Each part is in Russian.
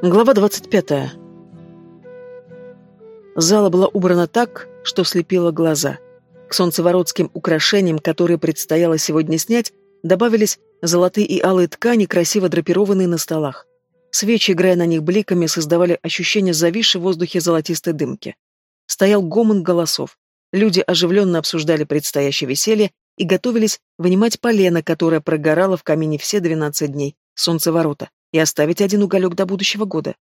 Глава 25. Зала была убрана так, что слепила глаза. К солнцеворотским украшениям, которые предстояло сегодня снять, добавились золотые и алые ткани, красиво драпированные на столах. Свечи, играя на них бликами, создавали ощущение зависшей в воздухе золотистой дымки. Стоял гомон голосов. Люди оживленно обсуждали предстоящее веселье и готовились вынимать полено, которое прогорало в камине все двенадцать дней, солнцеворота и оставить один уголек до будущего года.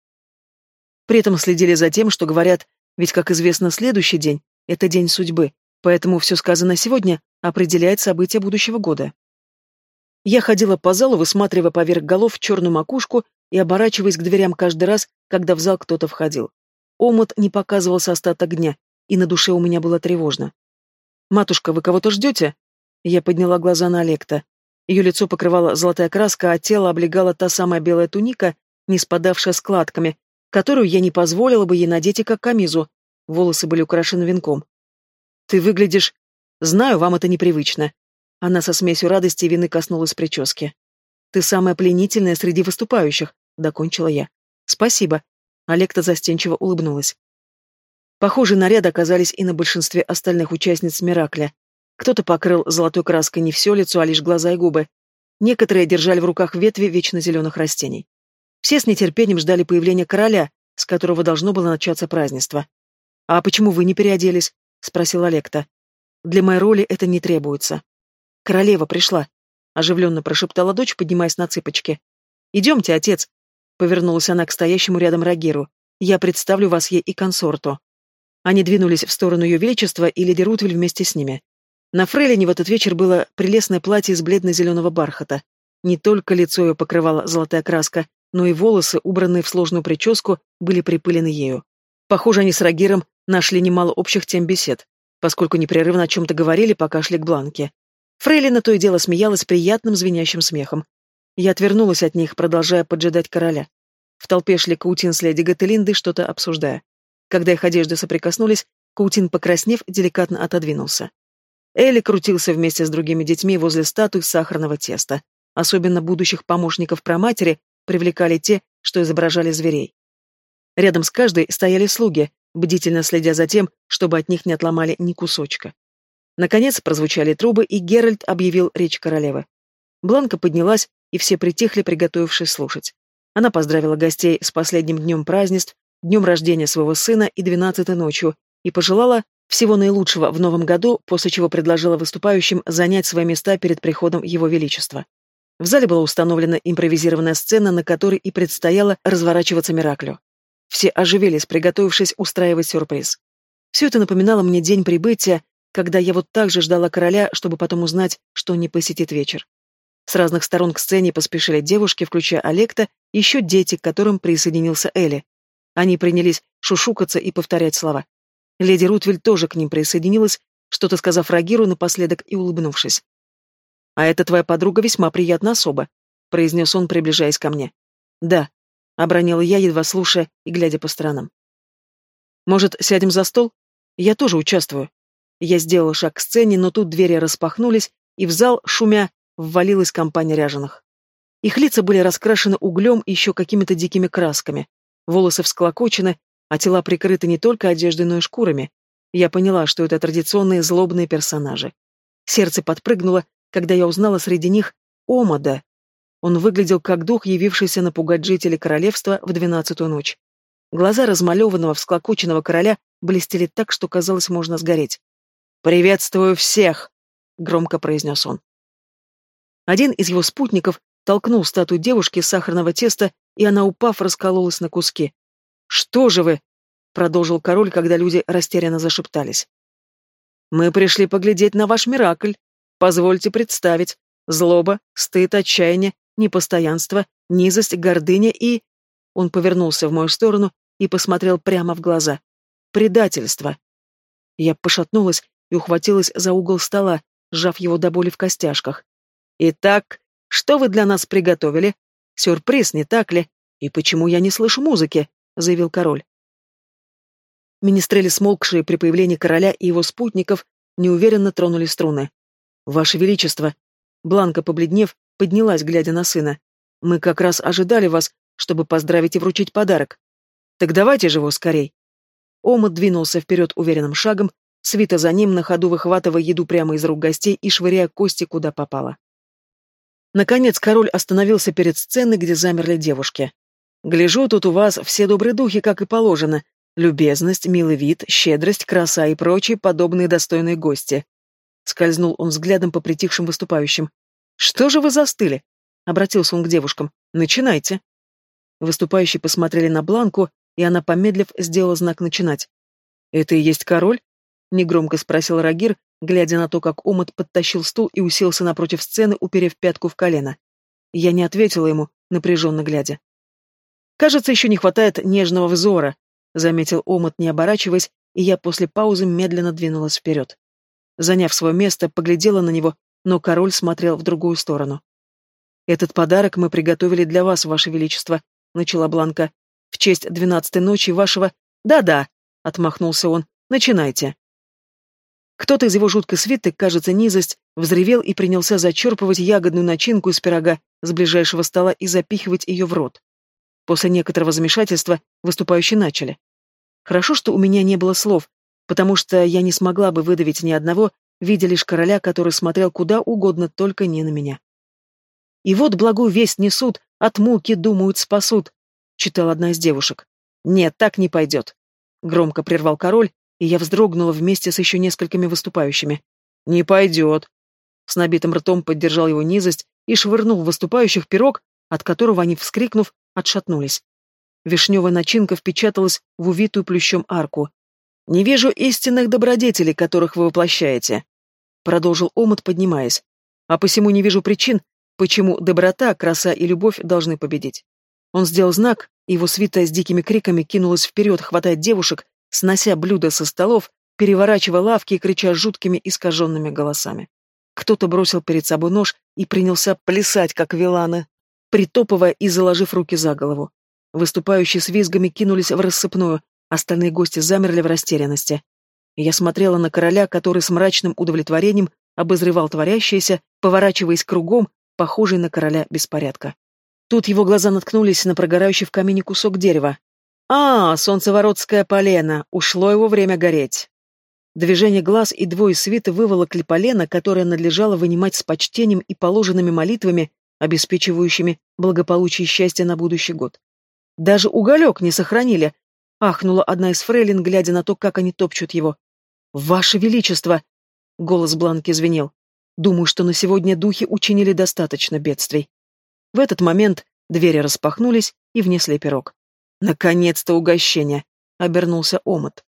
При этом следили за тем, что говорят, ведь, как известно, следующий день — это день судьбы, поэтому все сказанное сегодня определяет события будущего года. Я ходила по залу, высматривая поверх голов черную макушку и оборачиваясь к дверям каждый раз, когда в зал кто-то входил. Омут не показывался остаток дня, и на душе у меня было тревожно. «Матушка, вы кого-то ждете?» Я подняла глаза на Олекта. Ее лицо покрывала золотая краска, а тело облегала та самая белая туника, не спадавшая складками, которую я не позволила бы ей надеть и как камизу. Волосы были украшены венком. «Ты выглядишь...» «Знаю, вам это непривычно». Она со смесью радости и вины коснулась прически. «Ты самая пленительная среди выступающих», — докончила я. «Спасибо». Олекта застенчиво улыбнулась. Похожие наряды оказались и на большинстве остальных участниц Миракля. Кто-то покрыл золотой краской не все лицо, а лишь глаза и губы. Некоторые держали в руках ветви вечно зеленых растений. Все с нетерпением ждали появления короля, с которого должно было начаться празднество. «А почему вы не переоделись?» — спросил Олекта. «Для моей роли это не требуется». «Королева пришла», — оживленно прошептала дочь, поднимаясь на цыпочки. «Идемте, отец», — повернулась она к стоящему рядом Рагиру. «Я представлю вас ей и консорту». Они двинулись в сторону ее величества, и леди Рутвель вместе с ними. На Фрейлине в этот вечер было прелестное платье из бледно-зеленого бархата. Не только лицо ее покрывала золотая краска, но и волосы, убранные в сложную прическу, были припылены ею. Похоже, они с Рагиром нашли немало общих тем бесед, поскольку непрерывно о чем-то говорили, пока шли к Бланке. Фрейлина то и дело смеялась приятным звенящим смехом. Я отвернулась от них, продолжая поджидать короля. В толпе шли Каутин с леди Гателиндой, что-то обсуждая. Когда их одежды соприкоснулись, Каутин, покраснев, деликатно отодвинулся. Элли крутился вместе с другими детьми возле статуи сахарного теста. Особенно будущих помощников проматери привлекали те, что изображали зверей. Рядом с каждой стояли слуги, бдительно следя за тем, чтобы от них не отломали ни кусочка. Наконец прозвучали трубы, и Геральт объявил речь королевы. Бланка поднялась, и все притихли, приготовившись слушать. Она поздравила гостей с последним днем празднеств, днем рождения своего сына и двенадцатой ночью, и пожелала всего наилучшего в новом году, после чего предложила выступающим занять свои места перед приходом Его Величества. В зале была установлена импровизированная сцена, на которой и предстояло разворачиваться Мираклю. Все оживились, приготовившись устраивать сюрприз. Все это напоминало мне день прибытия, когда я вот так же ждала короля, чтобы потом узнать, что не посетит вечер. С разных сторон к сцене поспешили девушки, включая Олекта, еще дети, к которым присоединился Элли. Они принялись шушукаться и повторять слова. Леди Рутвель тоже к ним присоединилась, что-то сказав Рагиру напоследок и улыбнувшись. «А это твоя подруга весьма приятна особа», — произнес он, приближаясь ко мне. «Да», — обронила я, едва слушая и глядя по сторонам. «Может, сядем за стол? Я тоже участвую». Я сделала шаг к сцене, но тут двери распахнулись, и в зал, шумя, ввалилась компания ряженых. Их лица были раскрашены углем и еще какими-то дикими красками. Волосы всклокочены, а тела прикрыты не только одеждой, но и шкурами. Я поняла, что это традиционные злобные персонажи. Сердце подпрыгнуло, когда я узнала среди них Омада. Он выглядел как дух, явившийся напугать жителей королевства в двенадцатую ночь. Глаза размалеванного, всклокоченного короля блестели так, что казалось, можно сгореть. «Приветствую всех!» — громко произнес он. Один из его спутников толкнул статую девушки из сахарного теста, и она, упав, раскололась на куски. «Что же вы?» — продолжил король, когда люди растерянно зашептались. «Мы пришли поглядеть на ваш миракль. Позвольте представить. Злоба, стыд, отчаяние, непостоянство, низость, гордыня и...» Он повернулся в мою сторону и посмотрел прямо в глаза. «Предательство». Я пошатнулась и ухватилась за угол стола, сжав его до боли в костяшках. «Итак, что вы для нас приготовили? Сюрприз, не так ли? И почему я не слышу музыки?» — заявил король. Министрели, смолкшие при появлении короля и его спутников, неуверенно тронули струны. «Ваше Величество!» Бланка, побледнев, поднялась, глядя на сына. «Мы как раз ожидали вас, чтобы поздравить и вручить подарок. Так давайте же его скорей. Омут двинулся вперед уверенным шагом, свита за ним, на ходу выхватывая еду прямо из рук гостей и швыряя кости куда попало. Наконец король остановился перед сценой, где замерли девушки. «Гляжу, тут у вас все добрые духи, как и положено. Любезность, милый вид, щедрость, краса и прочие подобные достойные гости». Скользнул он взглядом по притихшим выступающим. «Что же вы застыли?» — обратился он к девушкам. «Начинайте». Выступающие посмотрели на Бланку, и она, помедлив, сделала знак «начинать». «Это и есть король?» — негромко спросил Рагир, глядя на то, как Омут подтащил стул и уселся напротив сцены, уперев пятку в колено. Я не ответила ему, напряженно глядя. «Кажется, еще не хватает нежного взора», — заметил Омут, не оборачиваясь, и я после паузы медленно двинулась вперед. Заняв свое место, поглядела на него, но король смотрел в другую сторону. «Этот подарок мы приготовили для вас, ваше величество», — начала Бланка. «В честь двенадцатой ночи вашего...» «Да-да», — отмахнулся он, — «начинайте». Кто-то из его жуткой свиты, кажется, низость, взревел и принялся зачерпывать ягодную начинку из пирога с ближайшего стола и запихивать ее в рот. После некоторого замешательства выступающие начали. Хорошо, что у меня не было слов, потому что я не смогла бы выдавить ни одного, видя лишь короля, который смотрел куда угодно, только не на меня. «И вот благую весть несут, от муки, думают, спасут», — читала одна из девушек. «Нет, так не пойдет», — громко прервал король, и я вздрогнула вместе с еще несколькими выступающими. «Не пойдет!» С набитым ртом поддержал его низость и швырнул выступающих пирог, от которого они, вскрикнув, отшатнулись. Вишневая начинка впечаталась в увитую плющом арку. «Не вижу истинных добродетелей, которых вы воплощаете», — продолжил омут, поднимаясь. «А посему не вижу причин, почему доброта, краса и любовь должны победить». Он сделал знак, и его свита с дикими криками кинулась вперед, хватая девушек, снося блюда со столов, переворачивая лавки и крича жуткими искаженными голосами. Кто-то бросил перед собой нож и принялся плясать, как виланы, притопывая и заложив руки за голову. Выступающие с визгами кинулись в рассыпную, остальные гости замерли в растерянности. Я смотрела на короля, который с мрачным удовлетворением обозревал творящееся, поворачиваясь кругом, похожий на короля беспорядка. Тут его глаза наткнулись на прогорающий в камине кусок дерева, а, солнцеворотское полено, ушло его время гореть. Движение глаз и двое свиты выволокли полено, которое надлежало вынимать с почтением и положенными молитвами, обеспечивающими благополучие и счастье на будущий год. Даже уголек не сохранили, ахнула одна из фрейлин, глядя на то, как они топчут его. «Ваше Величество!» — голос Бланки звенел. «Думаю, что на сегодня духи учинили достаточно бедствий». В этот момент двери распахнулись и внесли пирог. «Наконец-то угощение!» — обернулся омот.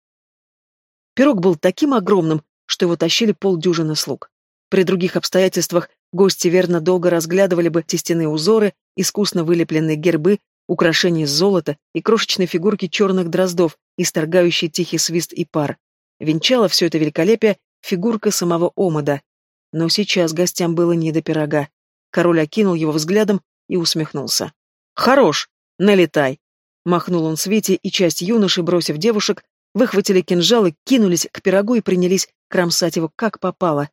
Пирог был таким огромным, что его тащили полдюжины слуг. При других обстоятельствах гости верно долго разглядывали бы тестяные узоры, искусно вылепленные гербы, украшения из золота и крошечные фигурки черных дроздов, исторгающие тихий свист и пар. Венчала все это великолепие фигурка самого Омода. Но сейчас гостям было не до пирога. Король окинул его взглядом и усмехнулся. «Хорош! Налетай! Махнул он Свете, и часть юношей, бросив девушек, выхватили кинжалы, кинулись к пирогу и принялись кромсать его как попало.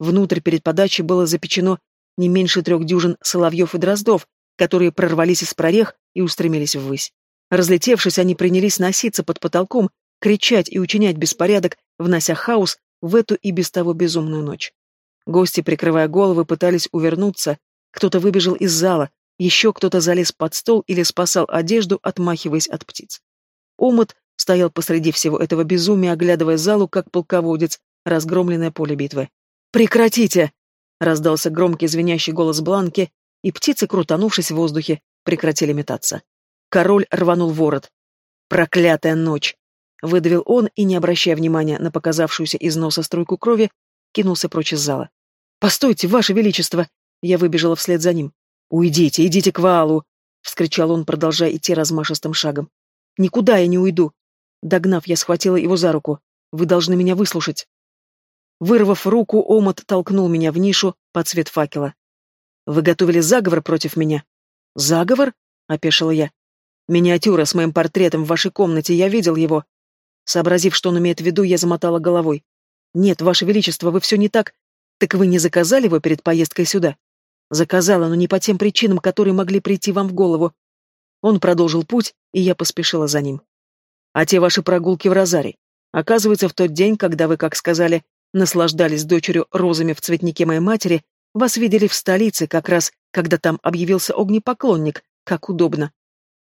Внутрь перед подачей было запечено не меньше трех дюжин соловьев и дроздов, которые прорвались из прорех и устремились ввысь. Разлетевшись, они принялись носиться под потолком, кричать и учинять беспорядок, внося хаос в эту и без того безумную ночь. Гости, прикрывая головы, пытались увернуться, кто-то выбежал из зала, еще кто-то залез под стол или спасал одежду, отмахиваясь от птиц. Омут стоял посреди всего этого безумия, оглядывая залу, как полководец, разгромленное поле битвы. «Прекратите!» — раздался громкий звенящий голос Бланки, и птицы, крутанувшись в воздухе, прекратили метаться. Король рванул ворот. «Проклятая ночь!» — выдавил он и, не обращая внимания на показавшуюся из носа струйку крови, кинулся прочь из зала. «Постойте, ваше величество!» Я выбежала вслед за ним. «Уйдите, идите к валу!» — вскричал он, продолжая идти размашистым шагом. «Никуда я не уйду!» Догнав, я схватила его за руку. «Вы должны меня выслушать!» Вырвав руку, омот толкнул меня в нишу под цвет факела. «Вы готовили заговор против меня?» «Заговор?» — опешила я. «Миниатюра с моим портретом в вашей комнате, я видел его». Сообразив, что он имеет в виду, я замотала головой. «Нет, ваше величество, вы все не так. Так вы не заказали его перед поездкой сюда?» Заказала, но не по тем причинам, которые могли прийти вам в голову. Он продолжил путь, и я поспешила за ним. А те ваши прогулки в Розаре? Оказывается, в тот день, когда вы, как сказали, наслаждались дочерью розами в цветнике моей матери, вас видели в столице, как раз, когда там объявился огнепоклонник, как удобно.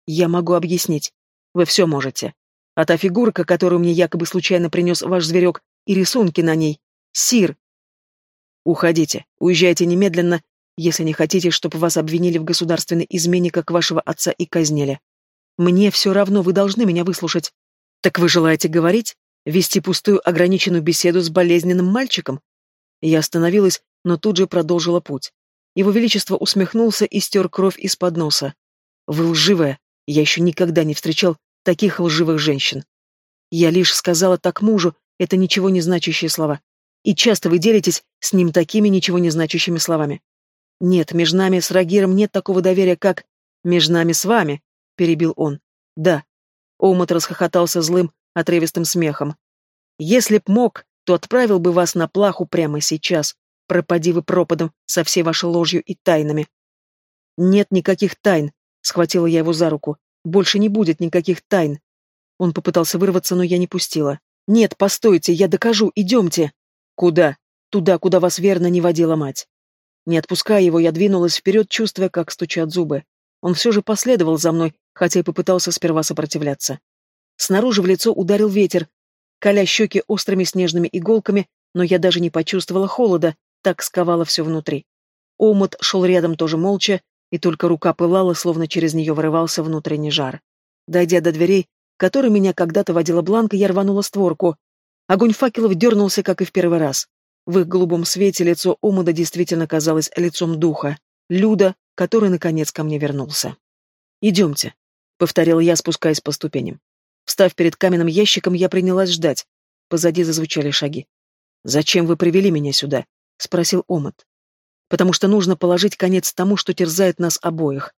Я могу объяснить. Вы все можете. А та фигурка, которую мне якобы случайно принес ваш зверек, и рисунки на ней. Сир. Уходите, уезжайте немедленно, если не хотите, чтобы вас обвинили в государственной измене, как вашего отца и казнили. Мне все равно, вы должны меня выслушать. Так вы желаете говорить? Вести пустую ограниченную беседу с болезненным мальчиком? Я остановилась, но тут же продолжила путь. Его Величество усмехнулся и стер кровь из-под носа. Вы лживая. Я еще никогда не встречал таких лживых женщин. Я лишь сказала так мужу, это ничего не значащие слова. И часто вы делитесь с ним такими ничего не значащими словами. Нет, между нами с Рагиром нет такого доверия, как между нами с вами, перебил он. Да. Омут расхохотался злым, отрывистым смехом. Если б мог, то отправил бы вас на плаху прямо сейчас. Пропади вы пропадом со всей вашей ложью и тайнами. Нет никаких тайн, схватила я его за руку. Больше не будет никаких тайн. Он попытался вырваться, но я не пустила. Нет, постойте, я докажу, идемте. Куда? Туда, куда вас верно не водила мать. Не отпуская его, я двинулась вперед, чувствуя, как стучат зубы. Он все же последовал за мной, хотя и попытался сперва сопротивляться. Снаружи в лицо ударил ветер, коля щеки острыми снежными иголками, но я даже не почувствовала холода, так сковало все внутри. Омут шел рядом тоже молча, и только рука пылала, словно через нее вырывался внутренний жар. Дойдя до дверей, которой меня когда-то водила Бланка, я рванула створку. Огонь факелов дернулся, как и в первый раз. В их голубом свете лицо Омуда действительно казалось лицом духа, Люда, который, наконец, ко мне вернулся. «Идемте», — повторил я, спускаясь по ступеням. Встав перед каменным ящиком, я принялась ждать. Позади зазвучали шаги. «Зачем вы привели меня сюда?» — спросил Омут. «Потому что нужно положить конец тому, что терзает нас обоих».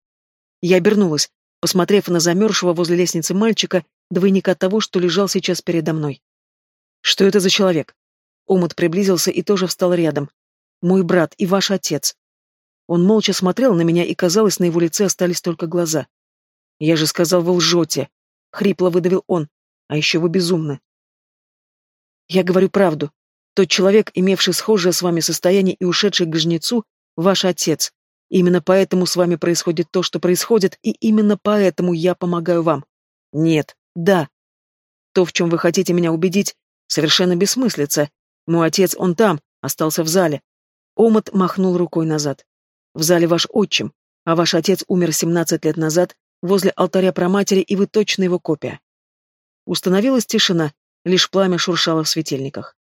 Я обернулась, посмотрев на замерзшего возле лестницы мальчика, двойника того, что лежал сейчас передо мной. «Что это за человек?» Омут приблизился и тоже встал рядом. «Мой брат и ваш отец». Он молча смотрел на меня, и, казалось, на его лице остались только глаза. «Я же сказал, вы лжете!» — хрипло выдавил он. «А еще вы безумны!» «Я говорю правду. Тот человек, имевший схожее с вами состояние и ушедший к жнецу, ваш отец. Именно поэтому с вами происходит то, что происходит, и именно поэтому я помогаю вам. Нет, да. То, в чем вы хотите меня убедить, совершенно бессмыслица. Мой отец, он там, остался в зале. Омот махнул рукой назад. В зале ваш отчим, а ваш отец умер 17 лет назад возле алтаря проматери, и вы точно его копия. Установилась тишина, лишь пламя шуршало в светильниках.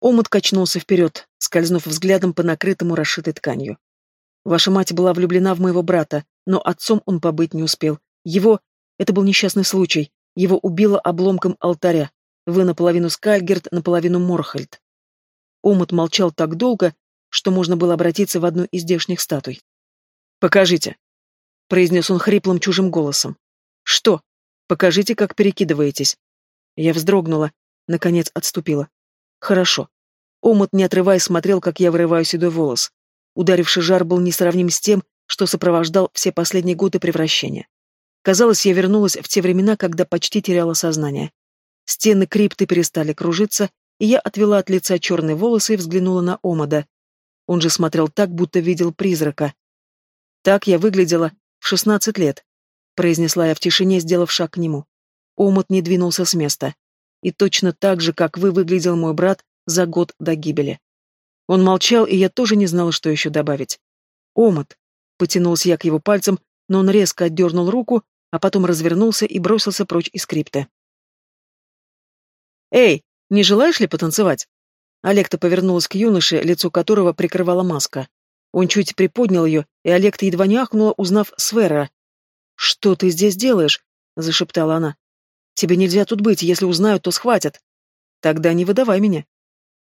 Омут качнулся вперед, скользнув взглядом по накрытому расшитой тканью. Ваша мать была влюблена в моего брата, но отцом он побыть не успел. Его... Это был несчастный случай. Его убило обломком алтаря. Вы наполовину Скальгерт, наполовину Морхальд. Омут молчал так долго, что можно было обратиться в одну из здешних статуй. «Покажите», — произнес он хриплым чужим голосом. «Что? Покажите, как перекидываетесь». Я вздрогнула, наконец отступила. «Хорошо». Омут, не отрываясь, смотрел, как я вырываю седой волос. Ударивший жар был несравним с тем, что сопровождал все последние годы превращения. Казалось, я вернулась в те времена, когда почти теряла сознание. Стены крипты перестали кружиться, и я отвела от лица черные волосы и взглянула на Омада. Он же смотрел так, будто видел призрака. Так я выглядела шестнадцать лет, произнесла я в тишине, сделав шаг к нему. Омут не двинулся с места. И точно так же, как вы, выглядел мой брат за год до гибели. Он молчал, и я тоже не знала, что еще добавить. Омут. Потянулся я к его пальцам, но он резко отдернул руку, а потом развернулся и бросился прочь из крипты. «Эй, не желаешь ли потанцевать?» Олекта повернулась к юноше, лицо которого прикрывала маска. Он чуть приподнял ее, и Олекта едва не ахнула, узнав Свера. «Что ты здесь делаешь?» — зашептала она. «Тебе нельзя тут быть, если узнают, то схватят». «Тогда не выдавай меня».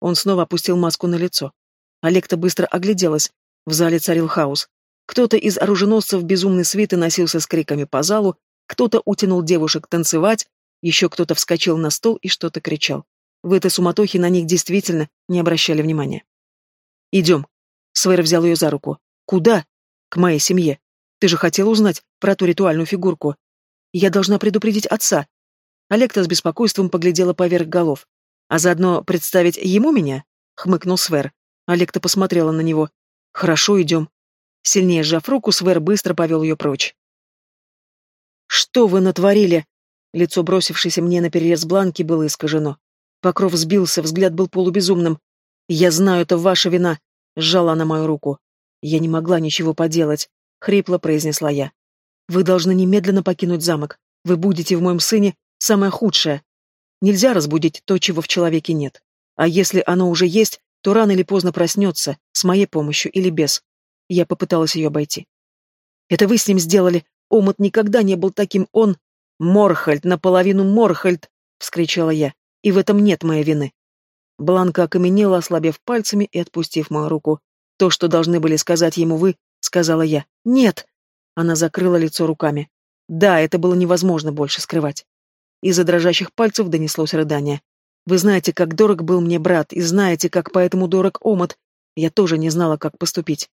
Он снова опустил маску на лицо. Олекта быстро огляделась. В зале царил хаос. Кто-то из оруженосцев безумной свиты носился с криками по залу, кто-то утянул девушек танцевать, еще кто-то вскочил на стол и что-то кричал. В этой суматохе на них действительно не обращали внимания. «Идем». Свер взял ее за руку. «Куда?» «К моей семье. Ты же хотела узнать про ту ритуальную фигурку. Я должна предупредить отца. Олекта с беспокойством поглядела поверх голов. А заодно представить ему меня? Хмыкнул Свер. Олекта посмотрела на него. Хорошо, идем. Сильнее сжав руку, Свер быстро повел ее прочь. «Что вы натворили?» Лицо, бросившееся мне на перерез Бланки, было искажено. Покров сбился, взгляд был полубезумным. «Я знаю, это ваша вина!» — сжала она мою руку. «Я не могла ничего поделать», — хрипло произнесла я. «Вы должны немедленно покинуть замок. Вы будете в моем сыне самое худшее. Нельзя разбудить то, чего в человеке нет. А если оно уже есть, то рано или поздно проснется, с моей помощью или без. Я попыталась ее обойти. Это вы с ним сделали. Омут никогда не был таким. Он... Морхальд, наполовину Морхальд! — вскричала я. И в этом нет моей вины. Бланка окаменела, ослабев пальцами и отпустив мою руку. То, что должны были сказать ему вы, сказала я. Нет! Она закрыла лицо руками. Да, это было невозможно больше скрывать. Из-за дрожащих пальцев донеслось рыдание. Вы знаете, как дорог был мне брат, и знаете, как поэтому дорог омот. Я тоже не знала, как поступить.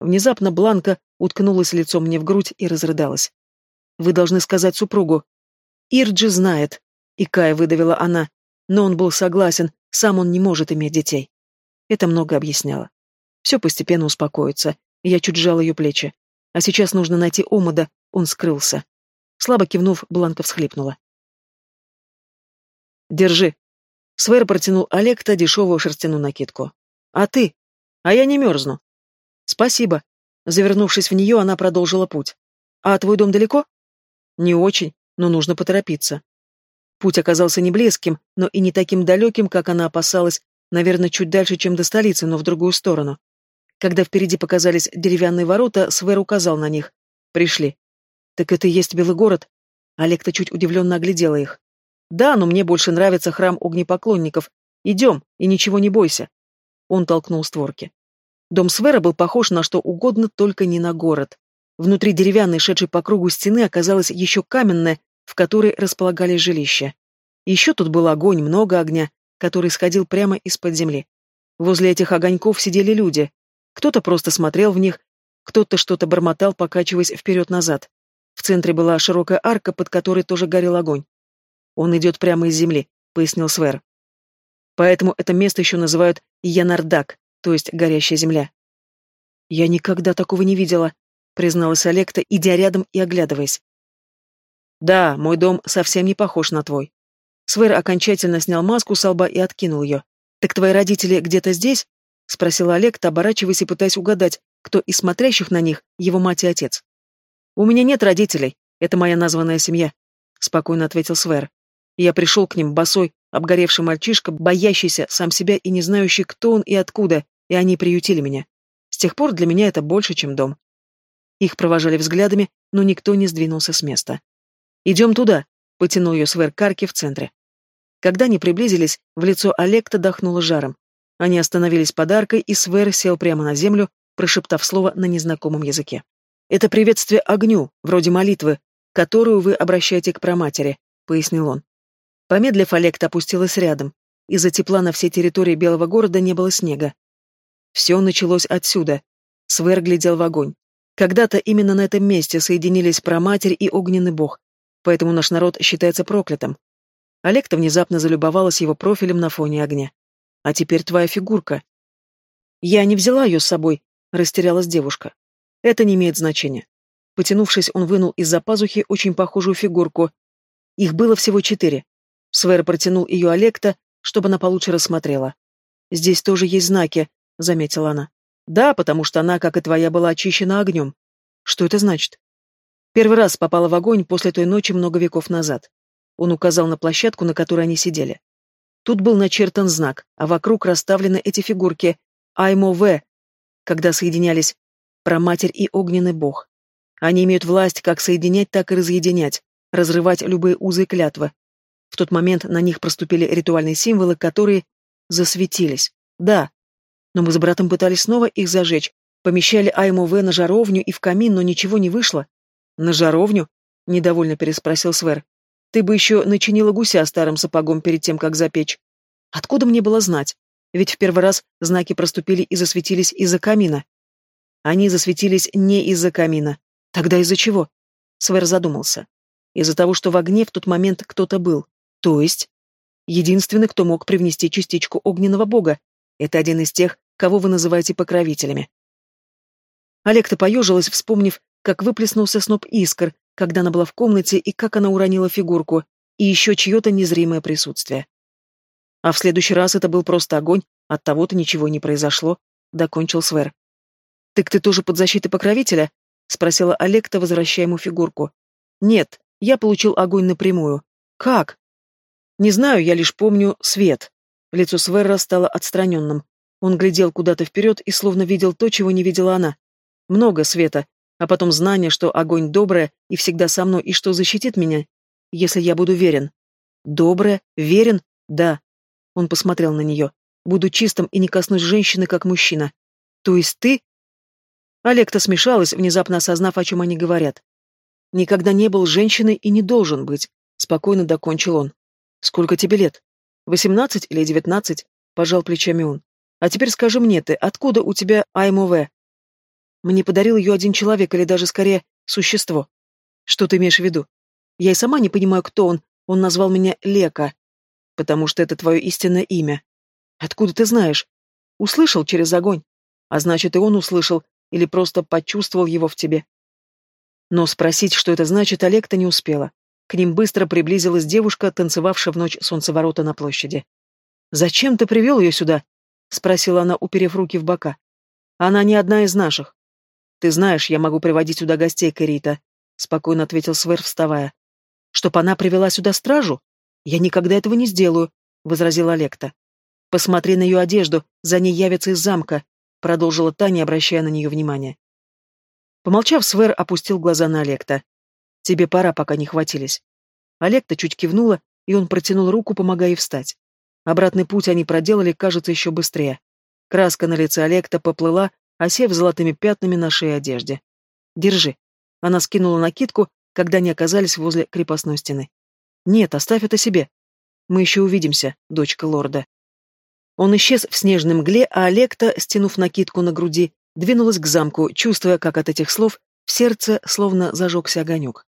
Внезапно Бланка уткнулась лицом мне в грудь и разрыдалась. «Вы должны сказать супругу». «Ирджи знает», — и Кая выдавила она. Но он был согласен, сам он не может иметь детей. Это много объясняло. Все постепенно успокоится. Я чуть сжал ее плечи. А сейчас нужно найти Омада, он скрылся. Слабо кивнув, Бланка всхлипнула. «Держи». Свер протянул Олекта дешевую шерстяную накидку. «А ты? А я не мерзну». «Спасибо». Завернувшись в нее, она продолжила путь. «А твой дом далеко?» «Не очень, но нужно поторопиться». Путь оказался не близким, но и не таким далеким, как она опасалась, наверное, чуть дальше, чем до столицы, но в другую сторону. Когда впереди показались деревянные ворота, Свер указал на них. «Пришли». «Так это и есть Белый город?» Олег-то чуть удивленно оглядела их. «Да, но мне больше нравится храм огнепоклонников. Идем, и ничего не бойся». Он толкнул створки. Дом Свера был похож на что угодно, только не на город. Внутри деревянной, шедшей по кругу стены, оказалась еще каменная, в которой располагались жилища. Еще тут был огонь, много огня, который сходил прямо из-под земли. Возле этих огоньков сидели люди. Кто-то просто смотрел в них, кто-то что-то бормотал, покачиваясь вперед-назад. В центре была широкая арка, под которой тоже горел огонь. «Он идет прямо из земли», — пояснил Свер. «Поэтому это место еще называют Янардак, то есть горящая земля». «Я никогда такого не видела», — призналась Олекта, идя рядом и оглядываясь. «Да, мой дом совсем не похож на твой». Свер окончательно снял маску с лба и откинул ее. «Так твои родители где-то здесь?» — спросил Олег, оборачиваясь и пытаясь угадать, кто из смотрящих на них его мать и отец. «У меня нет родителей. Это моя названная семья», — спокойно ответил Свер. Я пришел к ним босой, обгоревший мальчишка, боящийся сам себя и не знающий, кто он и откуда, и они приютили меня. С тех пор для меня это больше, чем дом. Их провожали взглядами, но никто не сдвинулся с места. «Идем туда», — потянул ее Свер Карки в центре. Когда они приблизились, в лицо Олекта дохнуло жаром. Они остановились подаркой, и Свер сел прямо на землю, прошептав слово на незнакомом языке. «Это приветствие огню, вроде молитвы, которую вы обращаете к проматери», — пояснил он. Помедлив, Олекта опустилась рядом. Из-за тепла на всей территории Белого города не было снега. Все началось отсюда. Свер глядел в огонь. Когда-то именно на этом месте соединились проматерь и огненный бог, поэтому наш народ считается проклятым. Олекта внезапно залюбовалась его профилем на фоне огня. «А теперь твоя фигурка». «Я не взяла ее с собой», — растерялась девушка. «Это не имеет значения». Потянувшись, он вынул из-за пазухи очень похожую фигурку. Их было всего четыре. Свер протянул ее Олекта, чтобы она получше рассмотрела. «Здесь тоже есть знаки», — заметила она. «Да, потому что она, как и твоя, была очищена огнем». «Что это значит?» Первый раз попала в огонь после той ночи много веков назад. Он указал на площадку, на которой они сидели. Тут был начертан знак, а вокруг расставлены эти фигурки Аймо-В, когда соединялись Проматерь и Огненный Бог. Они имеют власть как соединять, так и разъединять, разрывать любые узы и клятвы, в тот момент на них проступили ритуальные символы, которые засветились. Да. Но мы с братом пытались снова их зажечь. Помещали АМОВ на жаровню и в камин, но ничего не вышло. На жаровню? Недовольно переспросил Свер. Ты бы еще начинила гуся старым сапогом перед тем, как запечь. Откуда мне было знать? Ведь в первый раз знаки проступили и засветились из-за камина. Они засветились не из-за камина. Тогда из-за чего? Свер задумался. Из-за того, что в огне в тот момент кто-то был. То есть... Единственный, кто мог привнести частичку огненного бога. Это один из тех, кого вы называете покровителями. Олег-то поежилась, вспомнив, как выплеснулся сноп искр, когда она была в комнате, и как она уронила фигурку, и еще чье-то незримое присутствие. А в следующий раз это был просто огонь, от того-то ничего не произошло, докончил Свер. «Так ты тоже под защитой покровителя?» — спросила Олекта, возвращая ему фигурку. «Нет, я получил огонь напрямую. Как?» «Не знаю, я лишь помню свет». Лицо Сверра стало отстраненным. Он глядел куда-то вперед и словно видел то, чего не видела она. Много света, а потом знание, что огонь доброе и всегда со мной, и что защитит меня, если я буду верен. Доброе? Верен? Да. Он посмотрел на нее. Буду чистым и не коснусь женщины, как мужчина. То есть ты? Олег-то смешалась, внезапно осознав, о чем они говорят. Никогда не был женщиной и не должен быть. Спокойно докончил он. Сколько тебе лет? Восемнадцать или девятнадцать? Пожал плечами он. А теперь скажи мне ты, откуда у тебя АМОВ? Мне подарил ее один человек, или даже скорее существо. Что ты имеешь в виду? Я и сама не понимаю, кто он. Он назвал меня Лека. Потому что это твое истинное имя. Откуда ты знаешь? Услышал через огонь. А значит, и он услышал, или просто почувствовал его в тебе. Но спросить, что это значит, Олег-то не успела. К ним быстро приблизилась девушка, танцевавшая в ночь солнцеворота на площади. «Зачем ты привел ее сюда?» — спросила она, уперев руки в бока. «Она не одна из наших. «Ты знаешь, я могу приводить сюда гостей, Кэрита», — спокойно ответил Свер, вставая. «Чтоб она привела сюда стражу? Я никогда этого не сделаю», — возразила Олекта. «Посмотри на ее одежду, за ней явится из замка», — продолжила Таня, обращая на нее внимание. Помолчав, Свер опустил глаза на Олекта. «Тебе пора, пока не хватились». Олекта чуть кивнула, и он протянул руку, помогая ей встать. Обратный путь они проделали, кажется, еще быстрее. Краска на лице Олекта поплыла, осев золотыми пятнами на шее одежде. «Держи». Она скинула накидку, когда они оказались возле крепостной стены. «Нет, оставь это себе. Мы еще увидимся, дочка лорда». Он исчез в снежной мгле, а Олекта, стянув накидку на груди, двинулась к замку, чувствуя, как от этих слов в сердце словно зажегся огонек.